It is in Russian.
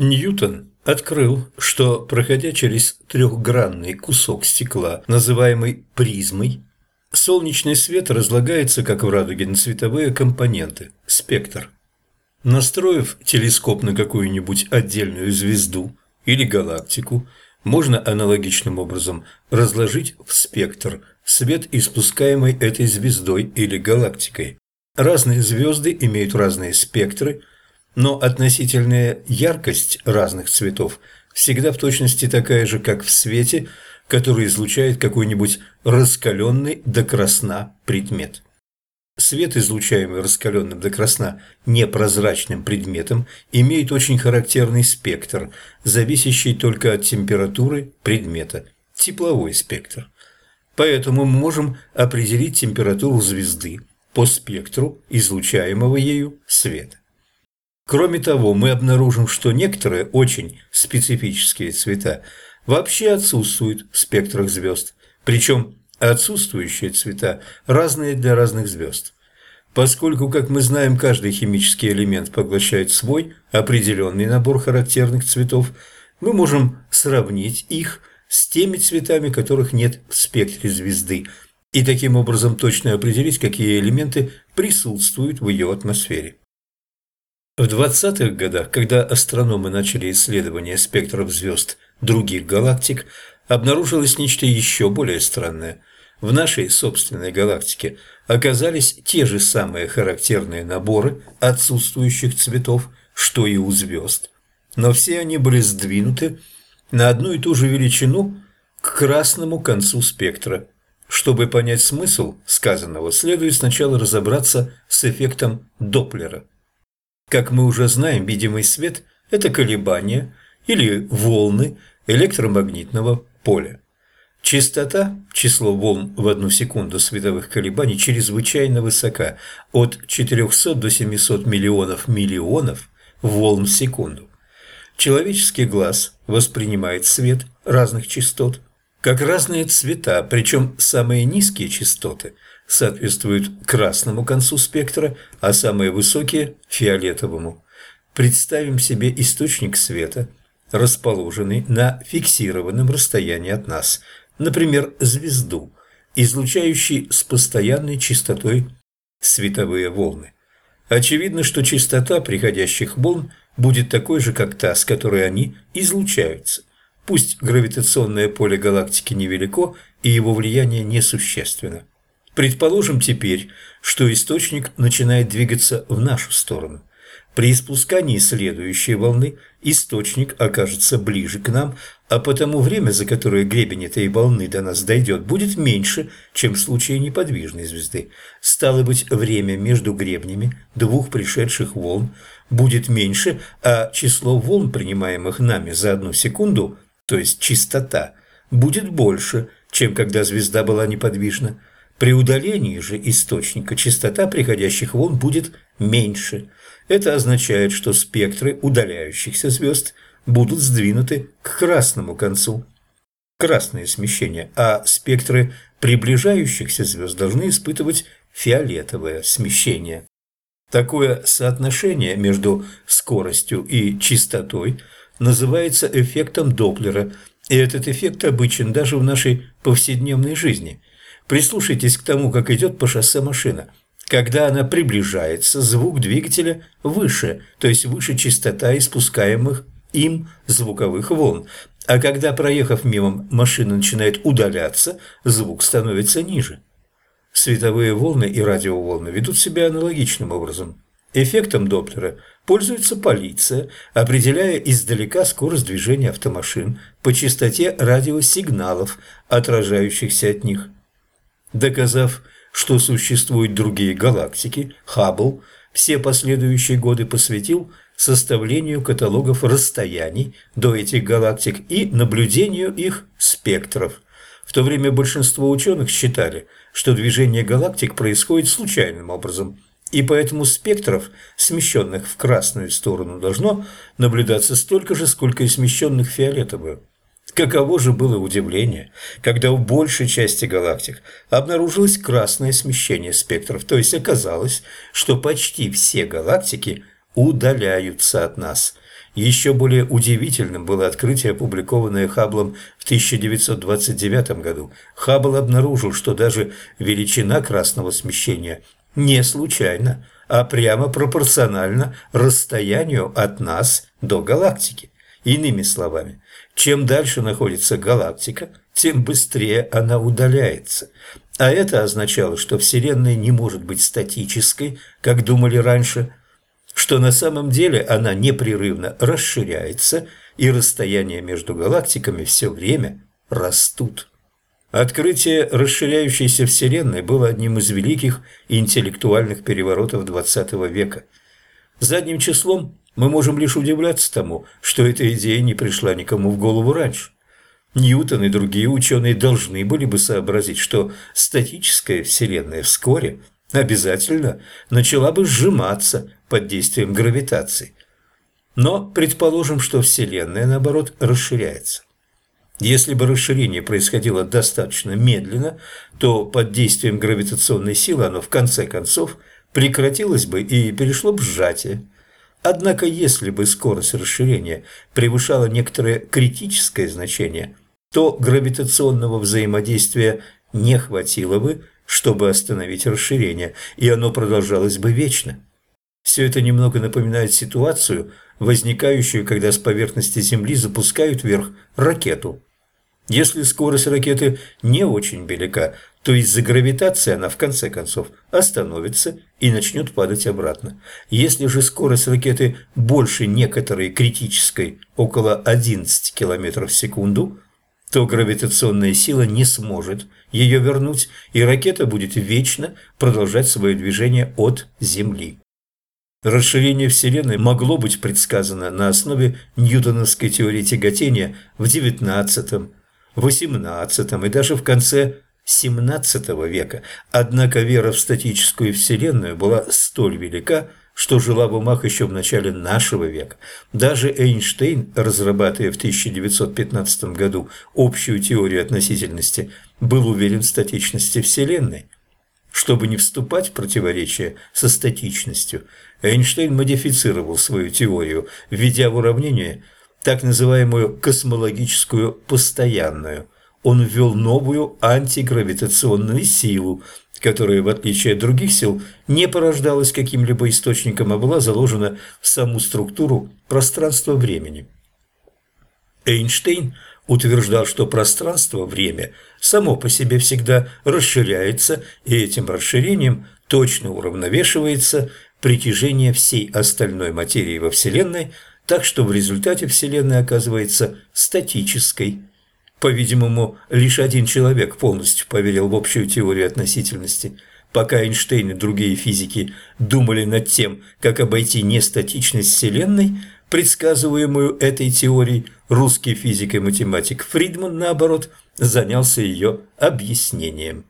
Ньютон открыл, что, проходя через трехгранный кусок стекла, называемый призмой, солнечный свет разлагается, как в радуге, на цветовые компоненты – спектр. Настроив телескоп на какую-нибудь отдельную звезду или галактику, можно аналогичным образом разложить в спектр свет, испускаемый этой звездой или галактикой. Разные звезды имеют разные спектры, но относительная яркость разных цветов всегда в точности такая же, как в свете, который излучает какой-нибудь раскаленный до красна предмет. Свет, излучаемый раскаленным до красна непрозрачным предметом, имеет очень характерный спектр, зависящий только от температуры предмета – тепловой спектр. Поэтому мы можем определить температуру звезды по спектру излучаемого ею света. Кроме того, мы обнаружим, что некоторые очень специфические цвета вообще отсутствуют в спектрах звезд, причем отсутствующие цвета разные для разных звезд. Поскольку, как мы знаем, каждый химический элемент поглощает свой определенный набор характерных цветов, мы можем сравнить их с теми цветами, которых нет в спектре звезды, и таким образом точно определить, какие элементы присутствуют в ее атмосфере. В 20-х годах, когда астрономы начали исследование спектров звезд других галактик, обнаружилось нечто еще более странное. В нашей собственной галактике оказались те же самые характерные наборы отсутствующих цветов, что и у звезд, но все они были сдвинуты на одну и ту же величину к красному концу спектра. Чтобы понять смысл сказанного, следует сначала разобраться с эффектом Доплера. Как мы уже знаем, видимый свет – это колебания или волны электромагнитного поля. Частота, число волн в одну секунду световых колебаний чрезвычайно высока – от 400 до 700 миллионов миллионов волн в секунду. Человеческий глаз воспринимает свет разных частот как разные цвета, причем самые низкие частоты – соответствуют красному концу спектра, а самые высокие – фиолетовому. Представим себе источник света, расположенный на фиксированном расстоянии от нас, например, звезду, излучающий с постоянной частотой световые волны. Очевидно, что частота приходящих волн будет такой же, как та, с которой они излучаются. Пусть гравитационное поле галактики невелико и его влияние несущественно. Предположим теперь, что источник начинает двигаться в нашу сторону. При испускании следующей волны источник окажется ближе к нам, а потому время, за которое гребень этой волны до нас дойдет, будет меньше, чем в случае неподвижной звезды. Стало быть, время между гребнями двух пришедших волн будет меньше, а число волн, принимаемых нами за одну секунду, то есть частота, будет больше, чем когда звезда была неподвижна. При удалении же источника частота приходящих волн будет меньше. Это означает, что спектры удаляющихся звезд будут сдвинуты к красному концу. Красное смещение, а спектры приближающихся звезд должны испытывать фиолетовое смещение. Такое соотношение между скоростью и частотой называется эффектом Доплера, и этот эффект обычен даже в нашей повседневной жизни – Прислушайтесь к тому, как идет по шоссе машина. Когда она приближается, звук двигателя выше, то есть выше частота испускаемых им звуковых волн. А когда, проехав мимо, машина начинает удаляться, звук становится ниже. Световые волны и радиоволны ведут себя аналогичным образом. Эффектом Доплера пользуется полиция, определяя издалека скорость движения автомашин по частоте радиосигналов, отражающихся от них. Доказав, что существуют другие галактики, Хаббл все последующие годы посвятил составлению каталогов расстояний до этих галактик и наблюдению их спектров. В то время большинство ученых считали, что движение галактик происходит случайным образом, и поэтому спектров, смещенных в красную сторону, должно наблюдаться столько же, сколько и смещенных в фиолетовую. Каково же было удивление, когда у большей части галактик обнаружилось красное смещение спектров, то есть оказалось, что почти все галактики удаляются от нас. Еще более удивительным было открытие, опубликованное Хабблом в 1929 году. Хаббл обнаружил, что даже величина красного смещения не случайна, а прямо пропорциональна расстоянию от нас до галактики. Иными словами, чем дальше находится галактика, тем быстрее она удаляется. А это означало, что Вселенная не может быть статической, как думали раньше, что на самом деле она непрерывно расширяется, и расстояния между галактиками все время растут. Открытие расширяющейся Вселенной было одним из великих интеллектуальных переворотов XX века. Задним числом мы можем лишь удивляться тому, что эта идея не пришла никому в голову раньше. Ньютон и другие ученые должны были бы сообразить, что статическая Вселенная вскоре обязательно начала бы сжиматься под действием гравитации. Но предположим, что Вселенная, наоборот, расширяется. Если бы расширение происходило достаточно медленно, то под действием гравитационной силы оно в конце концов прекратилось бы и перешло в сжатие. Однако, если бы скорость расширения превышала некоторое критическое значение, то гравитационного взаимодействия не хватило бы, чтобы остановить расширение, и оно продолжалось бы вечно. Все это немного напоминает ситуацию, возникающую, когда с поверхности Земли запускают вверх ракету. Если скорость ракеты не очень велика, то из-за гравитации она в конце концов остановится и начнет падать обратно. Если же скорость ракеты больше некоторой критической, около 11 км в секунду, то гравитационная сила не сможет ее вернуть, и ракета будет вечно продолжать свое движение от Земли. Расширение Вселенной могло быть предсказано на основе ньютоновской теории тяготения в XIX XVIII и даже в конце XVII века, однако вера в статическую Вселенную была столь велика, что жила в умах еще в начале нашего века. Даже Эйнштейн, разрабатывая в 1915 году общую теорию относительности, был уверен в статичности Вселенной. Чтобы не вступать в противоречие со статичностью, Эйнштейн модифицировал свою теорию, введя в уравнение – так называемую космологическую постоянную. Он ввел новую антигравитационную силу, которая, в отличие от других сил, не порождалась каким-либо источником, а была заложена в саму структуру пространства-времени. Эйнштейн утверждал, что пространство-время само по себе всегда расширяется, и этим расширением точно уравновешивается притяжение всей остальной материи во Вселенной – так что в результате Вселенная оказывается статической. По-видимому, лишь один человек полностью поверил в общую теорию относительности. Пока Эйнштейн и другие физики думали над тем, как обойти нестатичность Вселенной, предсказываемую этой теорией, русский физик и математик Фридман, наоборот, занялся ее объяснением.